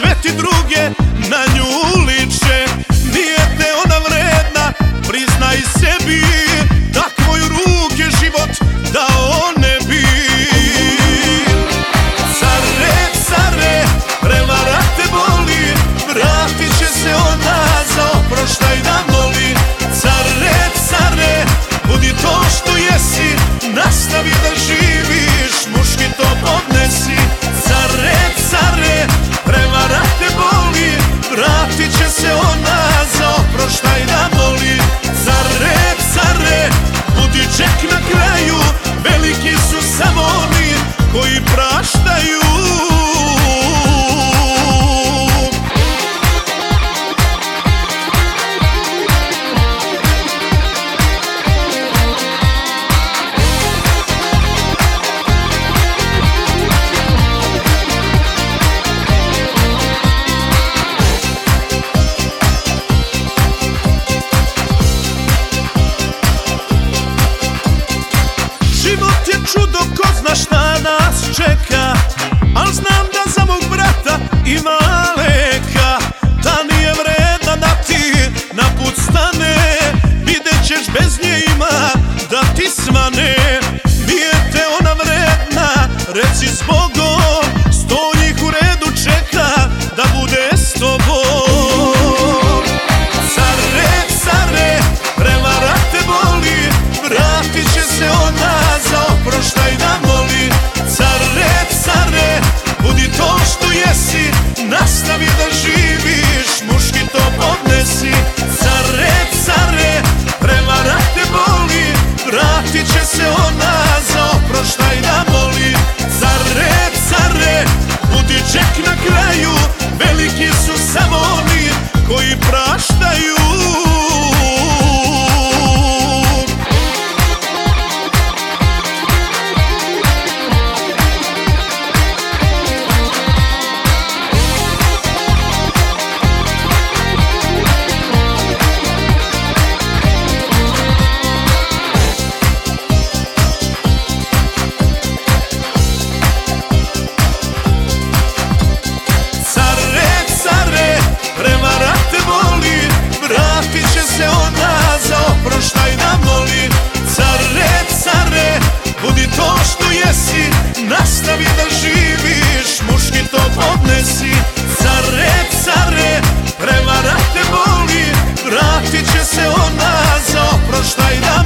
sve ti druge na nju šta i da boli Zare, zare, budi ček na kraju.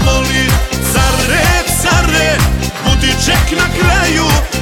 boli. Care, care, budi ček na kraju.